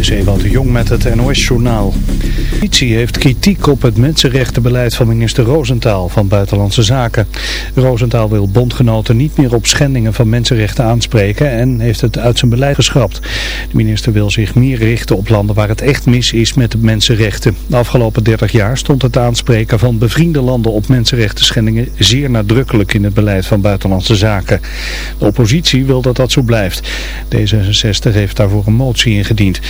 Is Ewout de Jong met het NOS-journaal. De politie heeft kritiek op het mensenrechtenbeleid van minister Roosentaal van Buitenlandse Zaken. Roosentaal wil bondgenoten niet meer op schendingen van mensenrechten aanspreken en heeft het uit zijn beleid geschrapt. De minister wil zich meer richten op landen waar het echt mis is met de mensenrechten. De afgelopen 30 jaar stond het aanspreken van bevriende landen op mensenrechten schendingen zeer nadrukkelijk in het beleid van Buitenlandse Zaken. De oppositie wil dat dat zo blijft. D66 heeft daarvoor een motie ingediend.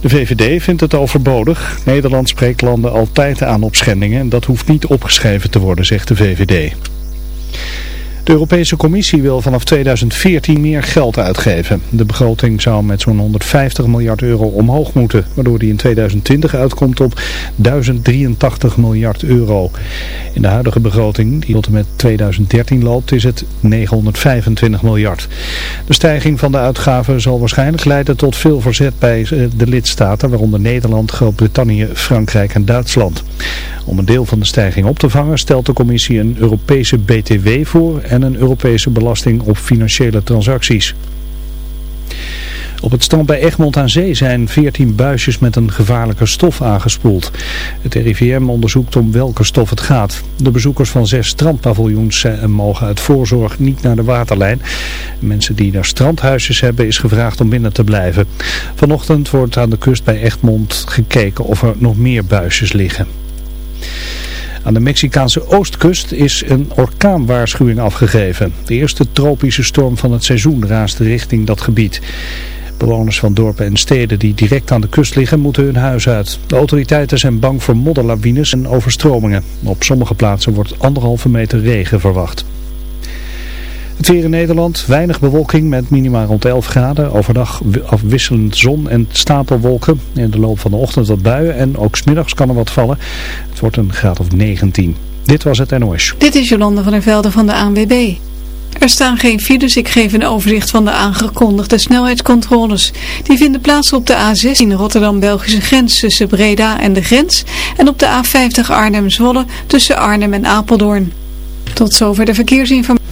De VVD vindt het overbodig. Nederland spreekt landen altijd aan op schendingen en dat hoeft niet opgeschreven te worden, zegt de VVD. De Europese Commissie wil vanaf 2014 meer geld uitgeven. De begroting zou met zo'n 150 miljard euro omhoog moeten, waardoor die in 2020 uitkomt op 1083 miljard euro. In de huidige begroting, die tot en met 2013 loopt, is het 925 miljard. De stijging van de uitgaven zal waarschijnlijk leiden tot veel verzet bij eh, de lidstaten, waaronder Nederland, Groot-Brittannië, Frankrijk en Duitsland. Om een deel van de stijging op te vangen stelt de commissie een Europese BTW voor en een Europese belasting op financiële transacties. Op het strand bij Egmond aan Zee zijn 14 buisjes met een gevaarlijke stof aangespoeld. Het RIVM onderzoekt om welke stof het gaat. De bezoekers van zes strandpaviljoens mogen uit voorzorg niet naar de waterlijn. Mensen die daar strandhuisjes hebben is gevraagd om binnen te blijven. Vanochtend wordt aan de kust bij Egmond gekeken of er nog meer buisjes liggen. Aan de Mexicaanse oostkust is een orkaanwaarschuwing afgegeven. De eerste tropische storm van het seizoen raast richting dat gebied. Bewoners van dorpen en steden die direct aan de kust liggen moeten hun huis uit. De autoriteiten zijn bang voor modderlawines en overstromingen. Op sommige plaatsen wordt anderhalve meter regen verwacht. Het weer in Nederland, weinig bewolking met minima rond 11 graden. Overdag afwisselend zon en stapelwolken. In de loop van de ochtend wat buien en ook smiddags kan er wat vallen. Het wordt een graad of 19. Dit was het NOS. Dit is Jolande van der Velde van de ANWB. Er staan geen files, ik geef een overzicht van de aangekondigde snelheidscontroles. Die vinden plaats op de A16 Rotterdam-Belgische grens tussen Breda en de grens. En op de A50 Arnhem-Zwolle tussen Arnhem en Apeldoorn. Tot zover de verkeersinformatie.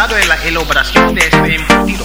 Especializado en la elaboración de este embutido,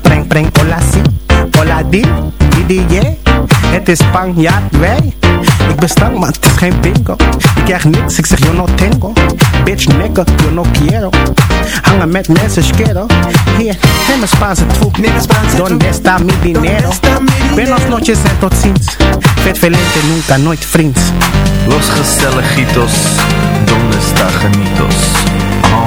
Preng, preng, hola si. Hola di, di, di, yeah. Het is Spanjaard, wij. Ik ben stank, maar het is geen bingo. Ik krijg niks, ik zeg yo no tengo. Bitch, nigga, yo no quiero. Hangen met mensen, schero. Hier, neem een Spaanse troep. Donde está mi dinero? Buenas noches en tot ziens. Vet velente, nunca, nooit vriends. Los gezelligitos, donde está genitos? Oh.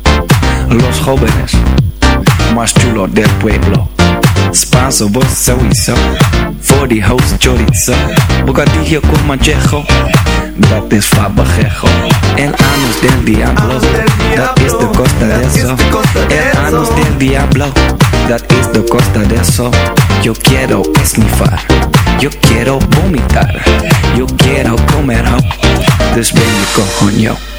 Los jóvenes más chulos del pueblo. Spanso, vos sowieso. For die host chorizo. Bocadillo con manchejo. Dat is fabajejo. El anus del diablo. Dat is de costa de eso. El anus del diablo. Dat is de costa de eso. Yo quiero esnifar. Yo quiero vomitar. Yo quiero comer. Dus ben je coño.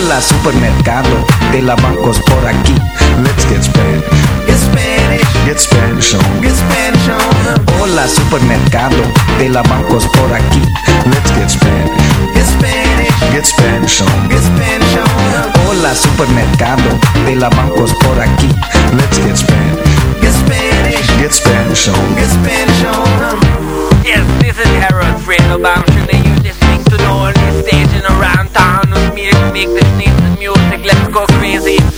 Hola, supermercado de la bancos por aquí. Let's get Spanish. Get Spanish. Get Spanish on. Get Spanish on. Hola, supermercado de la bancos por aquí. Let's get Spanish. Get Spanish. Get Spanish on. Get Spanish on. Hola, supermercado de la bancos por aquí. Let's get Spanish. Get Spanish. Get Spanish on. Get Spanish on. Yes, this is Harold Fredo Bamshin and you're listening to the only station around town make this nice music. Let's go crazy.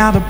out of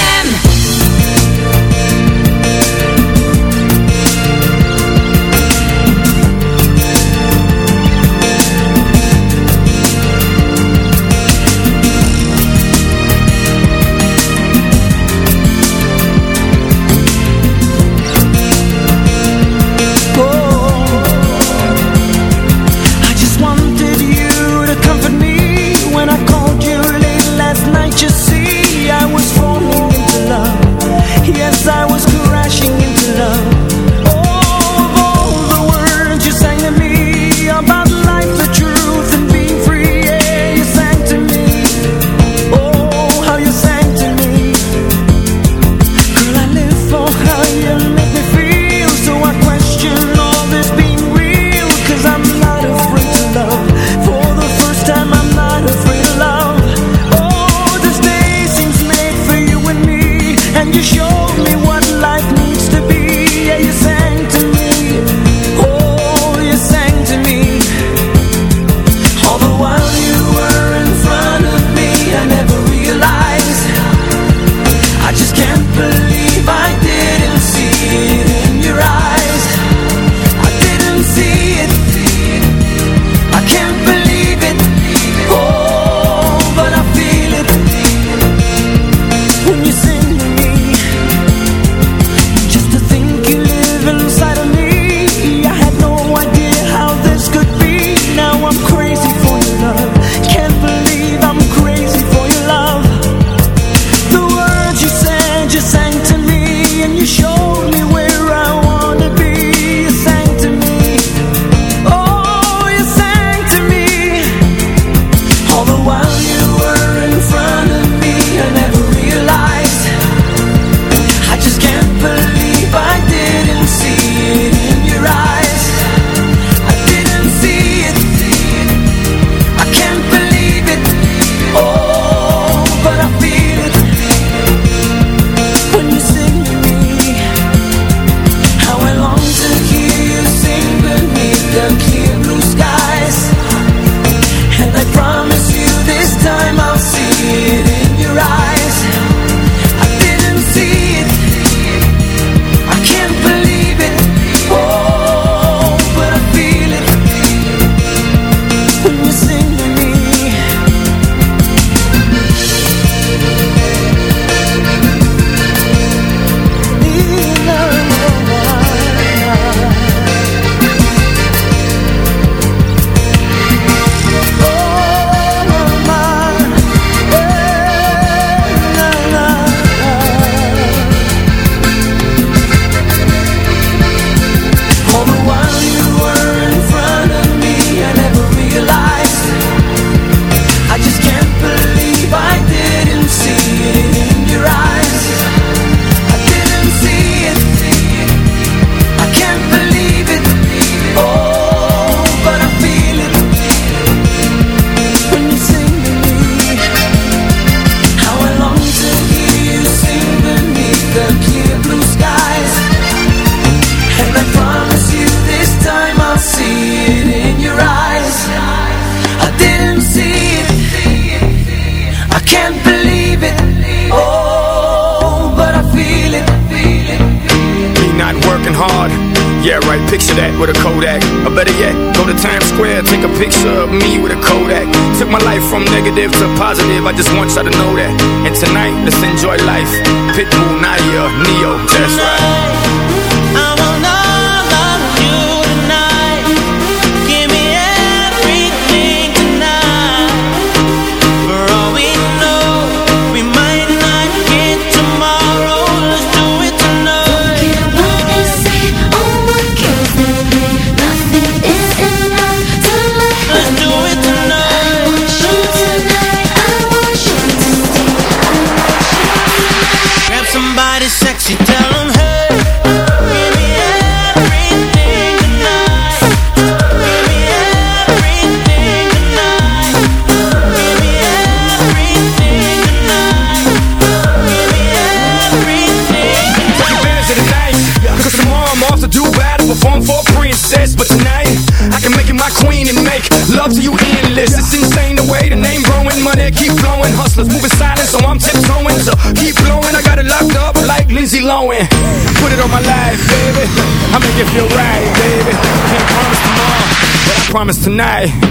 promise tonight.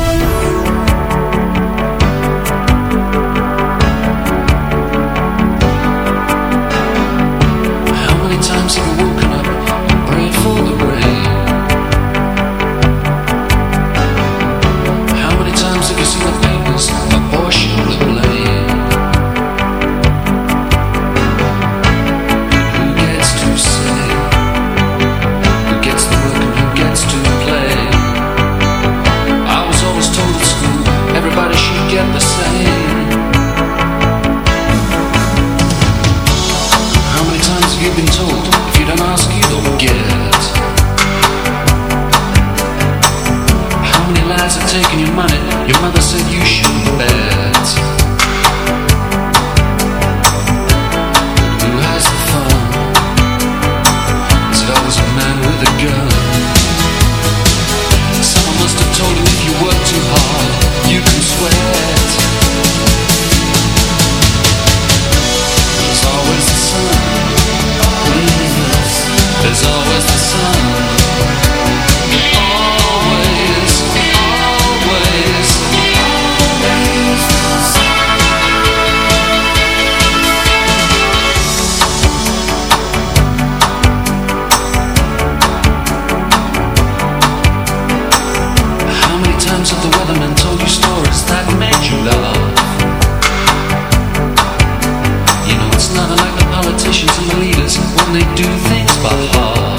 吧。好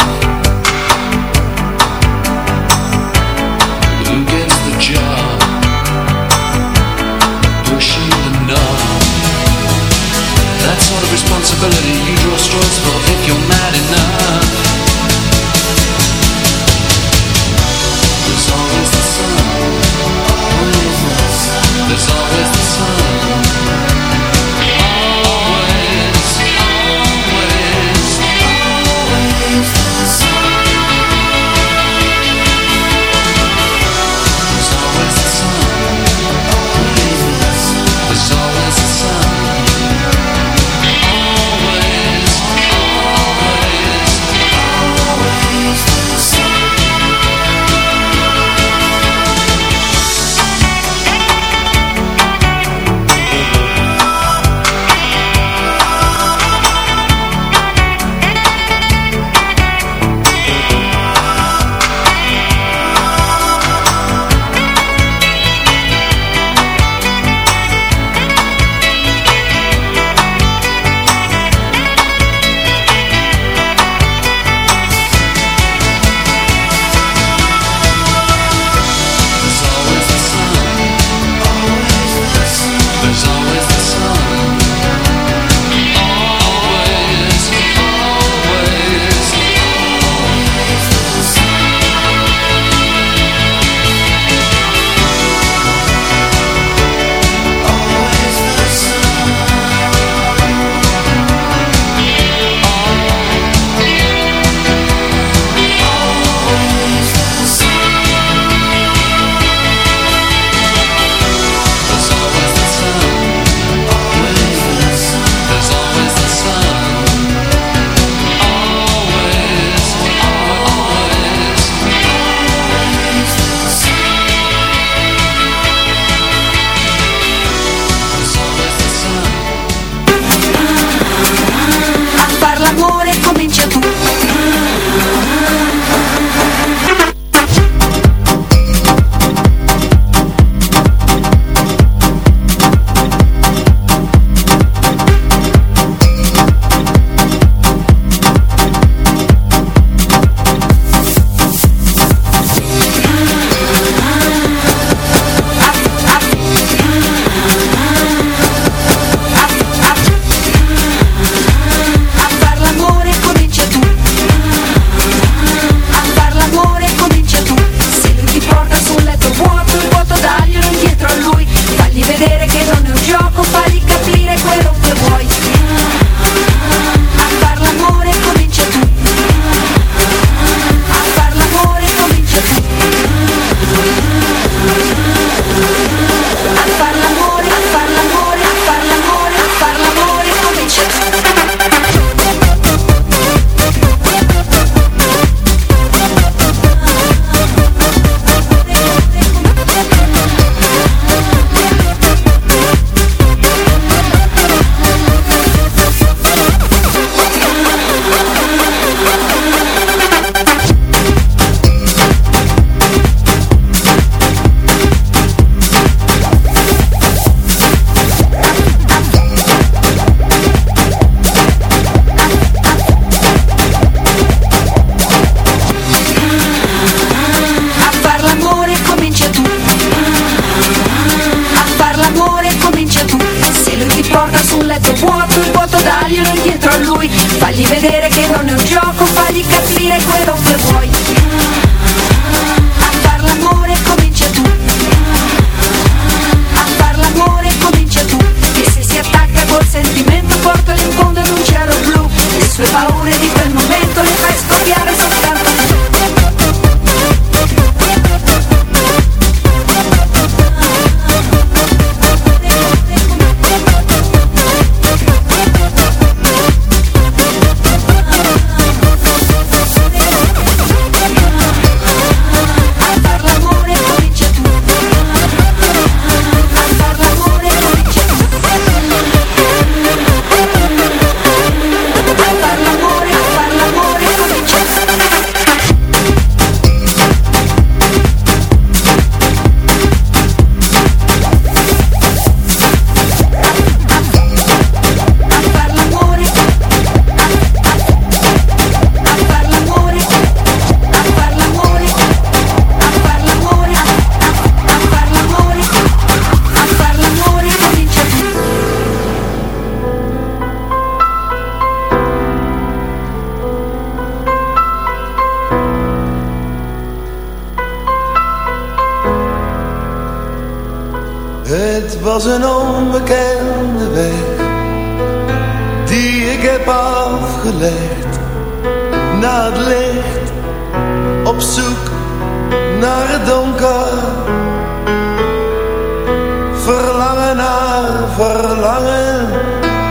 verlangen naar verlangen.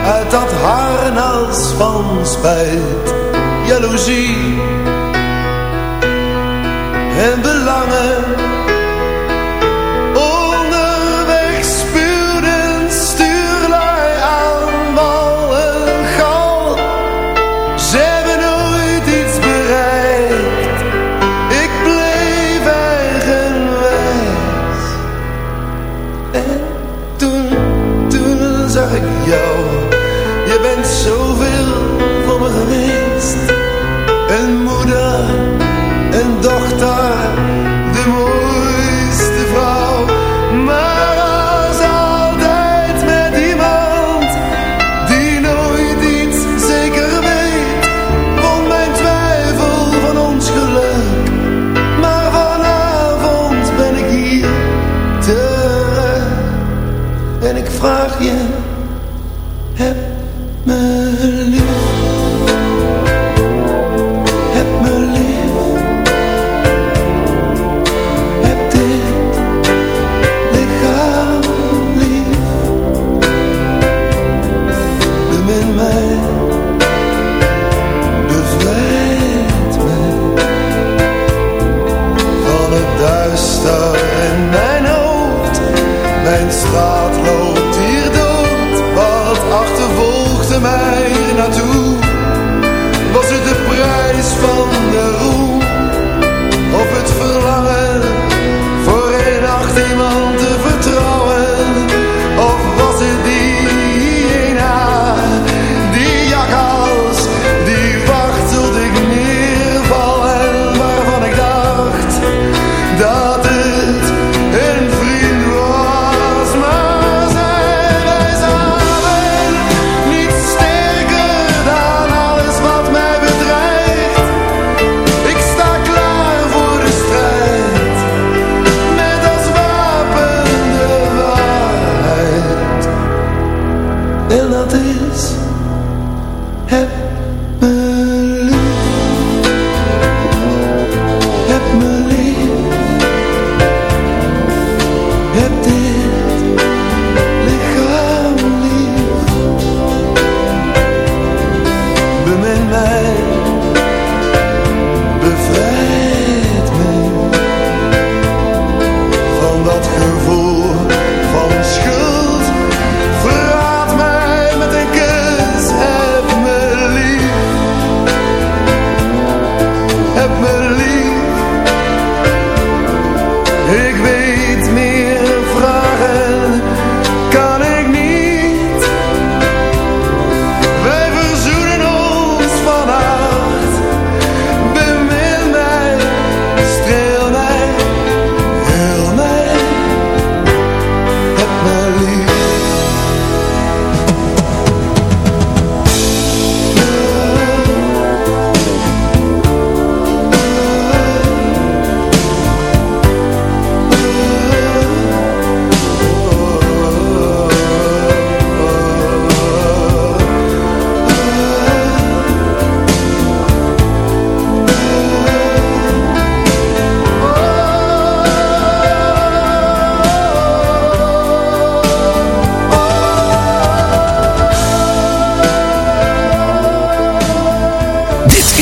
Uit dat harnas van spijt, jaloezie. En belangen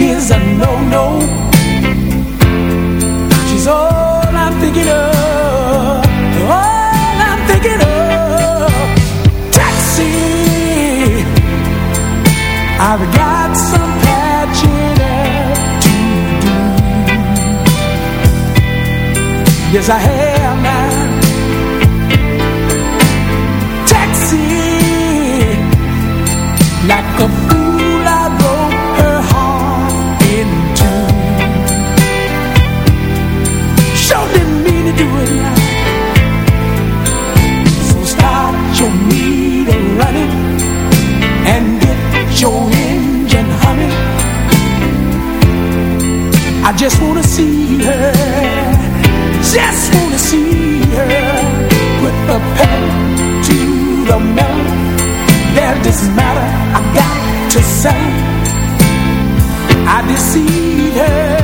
is a no-no. She's all I'm thinking of. All I'm thinking of. Taxi. I've got some patching up to do. Yes, I have now. Taxi. Like a fool. just wanna see her. Just wanna see her. Put a pedal to the metal. There's this matter. I got to say I deceived her.